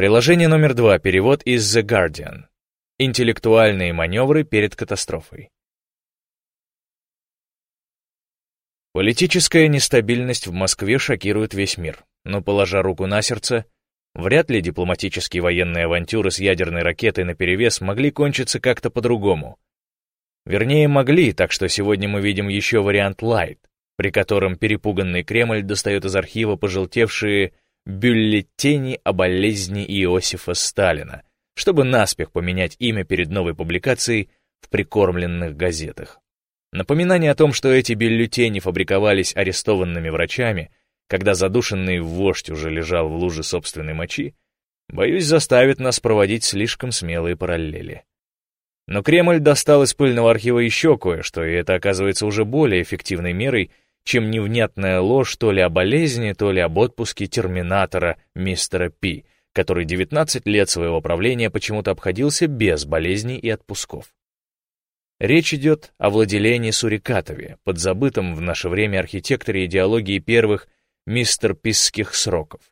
Приложение номер два. Перевод из The Guardian. Интеллектуальные маневры перед катастрофой. Политическая нестабильность в Москве шокирует весь мир, но, положа руку на сердце, вряд ли дипломатические военные авантюры с ядерной ракетой наперевес могли кончиться как-то по-другому. Вернее, могли, так что сегодня мы видим еще вариант «Лайт», при котором перепуганный Кремль достает из архива пожелтевшие бюллетени о болезни Иосифа Сталина, чтобы наспех поменять имя перед новой публикацией в прикормленных газетах. Напоминание о том, что эти бюллетени фабриковались арестованными врачами, когда задушенный вождь уже лежал в луже собственной мочи, боюсь, заставит нас проводить слишком смелые параллели. Но Кремль достал из пыльного архива еще кое-что, и это оказывается уже более эффективной мерой, чем невнятная ложь то ли о болезни, то ли об отпуске терминатора мистера Пи, который 19 лет своего правления почему-то обходился без болезней и отпусков. Речь идет о владелении Сурикатове, подзабытом в наше время архитекторе идеологии первых мистер Писских сроков.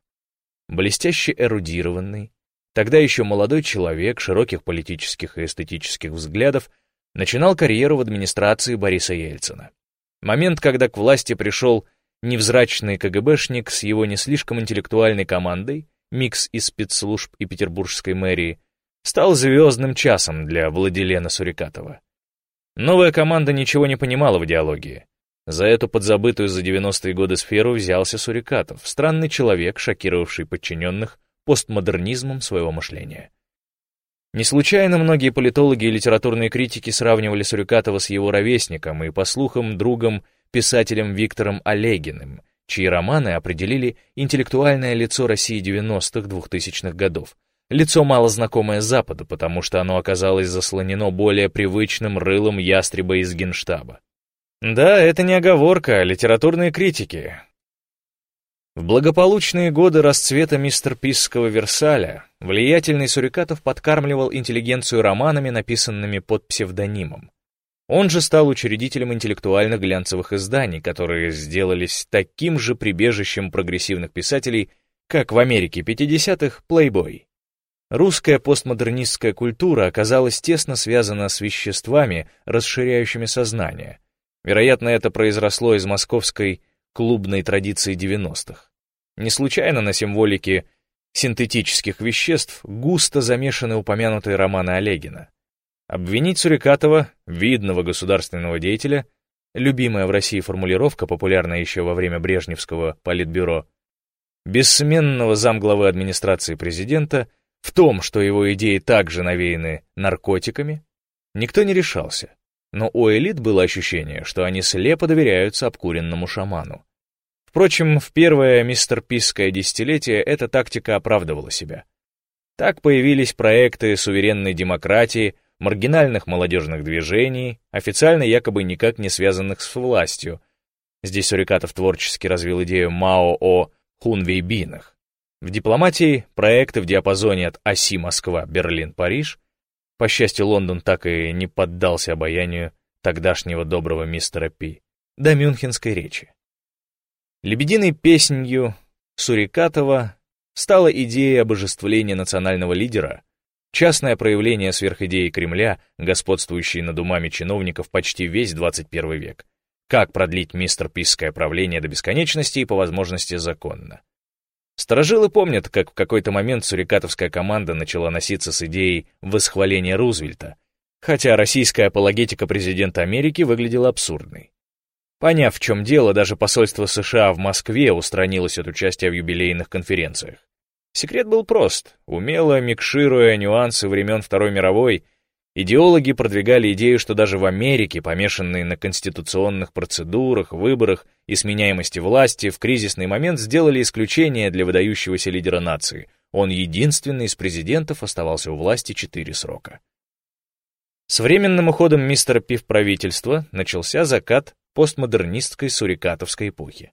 Блестяще эрудированный, тогда еще молодой человек широких политических и эстетических взглядов, начинал карьеру в администрации Бориса Ельцина. Момент, когда к власти пришел невзрачный КГБшник с его не слишком интеллектуальной командой, микс из спецслужб и петербургской мэрии, стал звездным часом для Владилена Сурикатова. Новая команда ничего не понимала в идеологии. За эту подзабытую за 90-е годы сферу взялся Сурикатов, странный человек, шокировавший подчиненных постмодернизмом своего мышления. Не случайно многие политологи и литературные критики сравнивали Сурикатова с его ровесником и, по слухам, другом, писателем Виктором Олегиным, чьи романы определили интеллектуальное лицо России 90-х, 2000-х годов, Лицо мало знакомое Западу, потому что оно оказалось заслонено более привычным рылом ястреба из генштаба. Да, это не оговорка, а литературные критики. В благополучные годы расцвета мистерписского Версаля влиятельный Сурикатов подкармливал интеллигенцию романами, написанными под псевдонимом. Он же стал учредителем интеллектуальных глянцевых изданий, которые сделались таким же прибежищем прогрессивных писателей, как в Америке 50-х Playboy. Русская постмодернистская культура оказалась тесно связана с веществами, расширяющими сознание. Вероятно, это произросло из московской клубной традиции 90-х. Не случайно на символике синтетических веществ густо замешаны упомянутые романы Олегина. Обвинить Сурикатова, видного государственного деятеля, любимая в России формулировка, популярная еще во время Брежневского политбюро, бессменного замглавы администрации президента — в том, что его идеи также навеяны наркотиками, никто не решался, но у элит было ощущение, что они слепо доверяются обкуренному шаману. Впрочем, в первое мистерписское десятилетие эта тактика оправдывала себя. Так появились проекты суверенной демократии, маргинальных молодежных движений, официально якобы никак не связанных с властью. Здесь Сурикатов творчески развил идею Мао о хунвейбинах. В дипломатии проекты в диапазоне от оси Москва, Берлин, Париж. По счастью, Лондон так и не поддался обаянию тогдашнего доброго мистера Пи до мюнхенской речи. Лебединой песнью Сурикатова стала идея обожествления национального лидера, частное проявление сверхидеи Кремля, господствующей над умами чиновников почти весь 21 век. Как продлить мистер Писское правление до бесконечности и по возможности законно. Старожилы помнят, как в какой-то момент сурикатовская команда начала носиться с идеей восхваления Рузвельта, хотя российская апологетика президента Америки выглядела абсурдной. Поняв, в чем дело, даже посольство США в Москве устранилось от участия в юбилейных конференциях. Секрет был прост. Умело микшируя нюансы времен Второй мировой, идеологи продвигали идею, что даже в Америке, помешанные на конституционных процедурах, выборах и сменяемости власти в кризисный момент сделали исключение для выдающегося лидера нации. Он единственный из президентов оставался у власти четыре срока. С временным уходом мистера Пив правительства начался закат постмодернистской сурикатовской эпохи.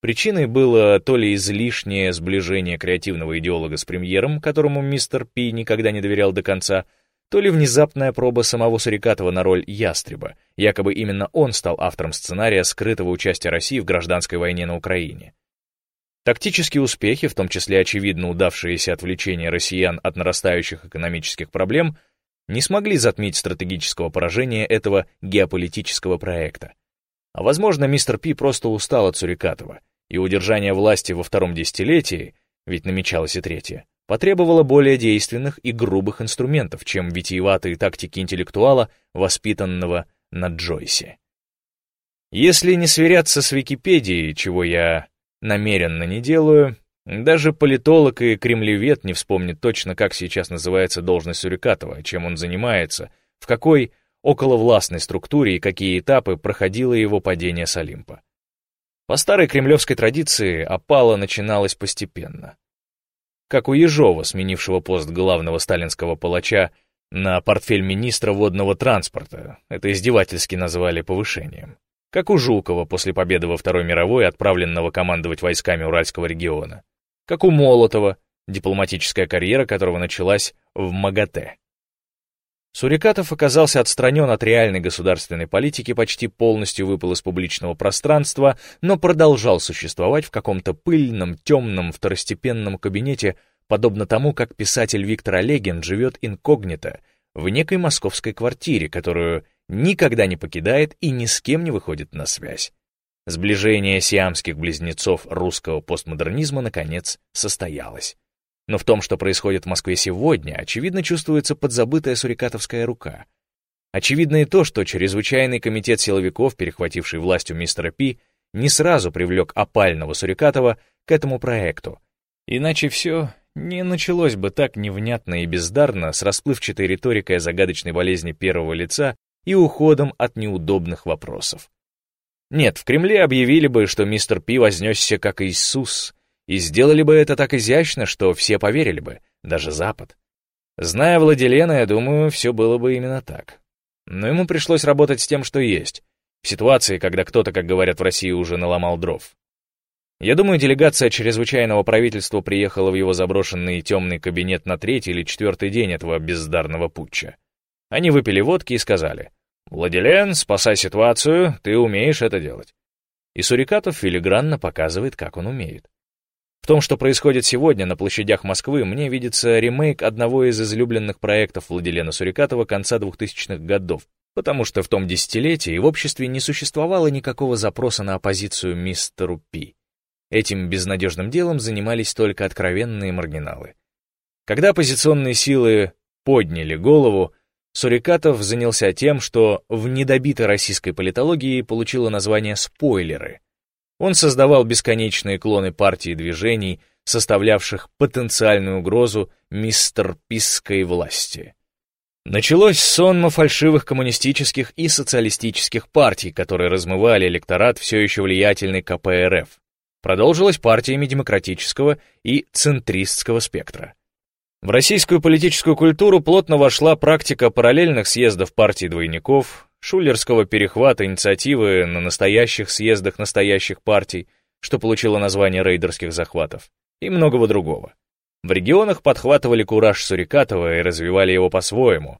Причиной было то ли излишнее сближение креативного идеолога с премьером, которому мистер Пи никогда не доверял до конца, то ли внезапная проба самого Сурикатова на роль ястреба, якобы именно он стал автором сценария скрытого участия России в гражданской войне на Украине. Тактические успехи, в том числе очевидно удавшееся отвлечение россиян от нарастающих экономических проблем, не смогли затмить стратегического поражения этого геополитического проекта. А возможно, мистер Пи просто устал от Сурикатова, и удержание власти во втором десятилетии, ведь намечалось и третье, потребовало более действенных и грубых инструментов, чем витиеватые тактики интеллектуала, воспитанного на Джойсе. Если не сверяться с Википедией, чего я намеренно не делаю, даже политолог и кремлевед не вспомнит точно, как сейчас называется должность Сурикатова, чем он занимается, в какой околовластной структуре и какие этапы проходило его падение с Олимпа. По старой кремлевской традиции опала начиналась постепенно. Как у Ежова, сменившего пост главного сталинского палача на портфель министра водного транспорта, это издевательски назвали повышением. Как у Жукова после победы во Второй мировой, отправленного командовать войсками Уральского региона. Как у Молотова, дипломатическая карьера которого началась в МАГАТЭ. Сурикатов оказался отстранен от реальной государственной политики, почти полностью выпал из публичного пространства, но продолжал существовать в каком-то пыльном, темном, второстепенном кабинете, подобно тому, как писатель Виктор Олегин живет инкогнито в некой московской квартире, которую никогда не покидает и ни с кем не выходит на связь. Сближение сиамских близнецов русского постмодернизма, наконец, состоялось. Но в том, что происходит в Москве сегодня, очевидно чувствуется подзабытая сурикатовская рука. Очевидно и то, что чрезвычайный комитет силовиков, перехвативший власть у мистера Пи, не сразу привлек опального Сурикатова к этому проекту. Иначе все не началось бы так невнятно и бездарно с расплывчатой риторикой о загадочной болезни первого лица и уходом от неудобных вопросов. Нет, в Кремле объявили бы, что мистер Пи вознесся как Иисус, и сделали бы это так изящно, что все поверили бы, даже Запад. Зная Владилена, я думаю, все было бы именно так. Но ему пришлось работать с тем, что есть, в ситуации, когда кто-то, как говорят в России, уже наломал дров. Я думаю, делегация чрезвычайного правительства приехала в его заброшенный темный кабинет на третий или четвертый день этого бездарного путча. Они выпили водки и сказали, «Владилен, спасай ситуацию, ты умеешь это делать». И Сурикатов филигранно показывает, как он умеет. В том, что происходит сегодня на площадях Москвы, мне видится ремейк одного из излюбленных проектов Владилена Сурикатова конца 2000-х годов, потому что в том десятилетии в обществе не существовало никакого запроса на оппозицию мистеру Пи. Этим безнадежным делом занимались только откровенные маргиналы. Когда оппозиционные силы подняли голову, Сурикатов занялся тем, что в недобитой российской политологии получило название «спойлеры», он создавал бесконечные клоны партий и движений, составлявших потенциальную угрозу мистерписской власти. Началось сонмо фальшивых коммунистических и социалистических партий, которые размывали электорат все еще влиятельной КПРФ. Продолжилась партиями демократического и центристского спектра. В российскую политическую культуру плотно вошла практика параллельных съездов партий двойников, шулерского перехвата инициативы на настоящих съездах настоящих партий, что получило название рейдерских захватов, и многого другого. В регионах подхватывали кураж Сурикатова и развивали его по-своему.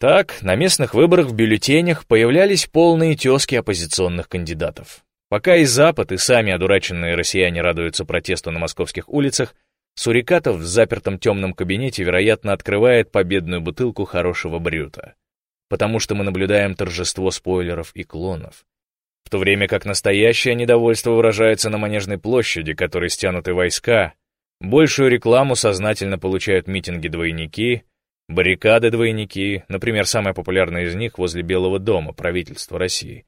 Так, на местных выборах в бюллетенях появлялись полные тески оппозиционных кандидатов. Пока и Запад, и сами одураченные россияне радуются протесту на московских улицах, Сурикатов в запертом темном кабинете, вероятно, открывает победную бутылку хорошего брюта потому что мы наблюдаем торжество спойлеров и клонов. В то время как настоящее недовольство выражается на Манежной площади, которой стянуты войска, большую рекламу сознательно получают митинги-двойники, баррикады-двойники, например, самая популярная из них возле Белого дома, правительства России.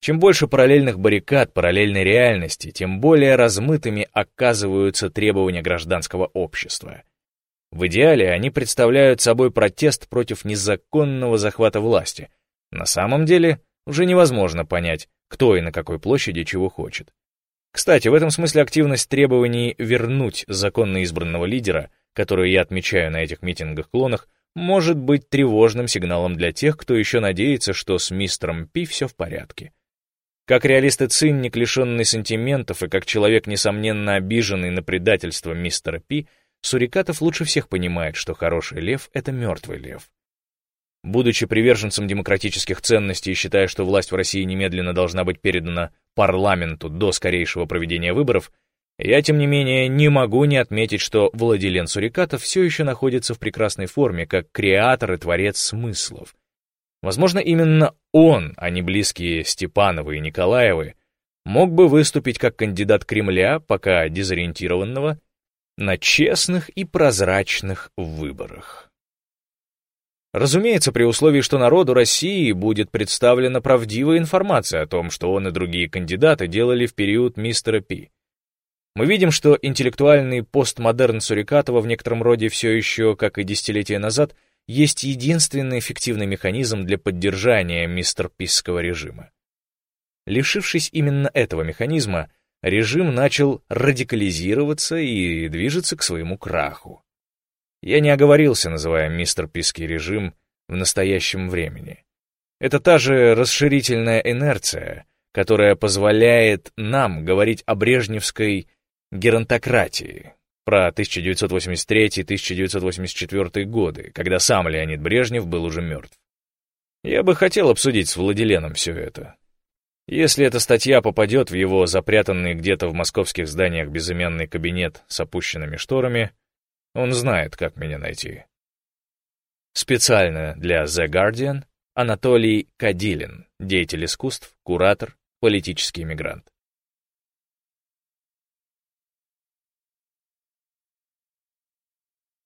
Чем больше параллельных баррикад, параллельной реальности, тем более размытыми оказываются требования гражданского общества. В идеале они представляют собой протест против незаконного захвата власти. На самом деле уже невозможно понять, кто и на какой площади чего хочет. Кстати, в этом смысле активность требований вернуть законно избранного лидера, которую я отмечаю на этих митингах-клонах, может быть тревожным сигналом для тех, кто еще надеется, что с мистером Пи все в порядке. Как реалист и цинник, лишенный сантиментов, и как человек, несомненно обиженный на предательство мистера Пи, Сурикатов лучше всех понимает, что хороший лев — это мертвый лев. Будучи приверженцем демократических ценностей и считая, что власть в России немедленно должна быть передана парламенту до скорейшего проведения выборов, Я, тем не менее, не могу не отметить, что Владилен Сурикатов все еще находится в прекрасной форме, как креатор и творец смыслов. Возможно, именно он, а не близкие Степановы и Николаевы, мог бы выступить как кандидат Кремля, пока дезориентированного, на честных и прозрачных выборах. Разумеется, при условии, что народу России будет представлена правдивая информация о том, что он и другие кандидаты делали в период мистера Пи. Мы видим, что интеллектуальный постмодерн Сурикатова в некотором роде все еще, как и десятилетия назад, есть единственный эффективный механизм для поддержания мистер Писского режима. Лишившись именно этого механизма, режим начал радикализироваться и движется к своему краху. Я не оговорился, называя мистер Пиский режим в настоящем времени. Это та же расширительная инерция, которая позволяет нам говорить о брежневской геронтократии про 1983-1984 годы, когда сам Леонид Брежнев был уже мертв. Я бы хотел обсудить с Владиленом все это, если эта статья попадет в его запрятанный где-то в московских зданиях безымянный кабинет с опущенными шторами, он знает, как меня найти. Специально для The Guardian Анатолий Кадилин, деятель искусств, куратор, политический мигрант.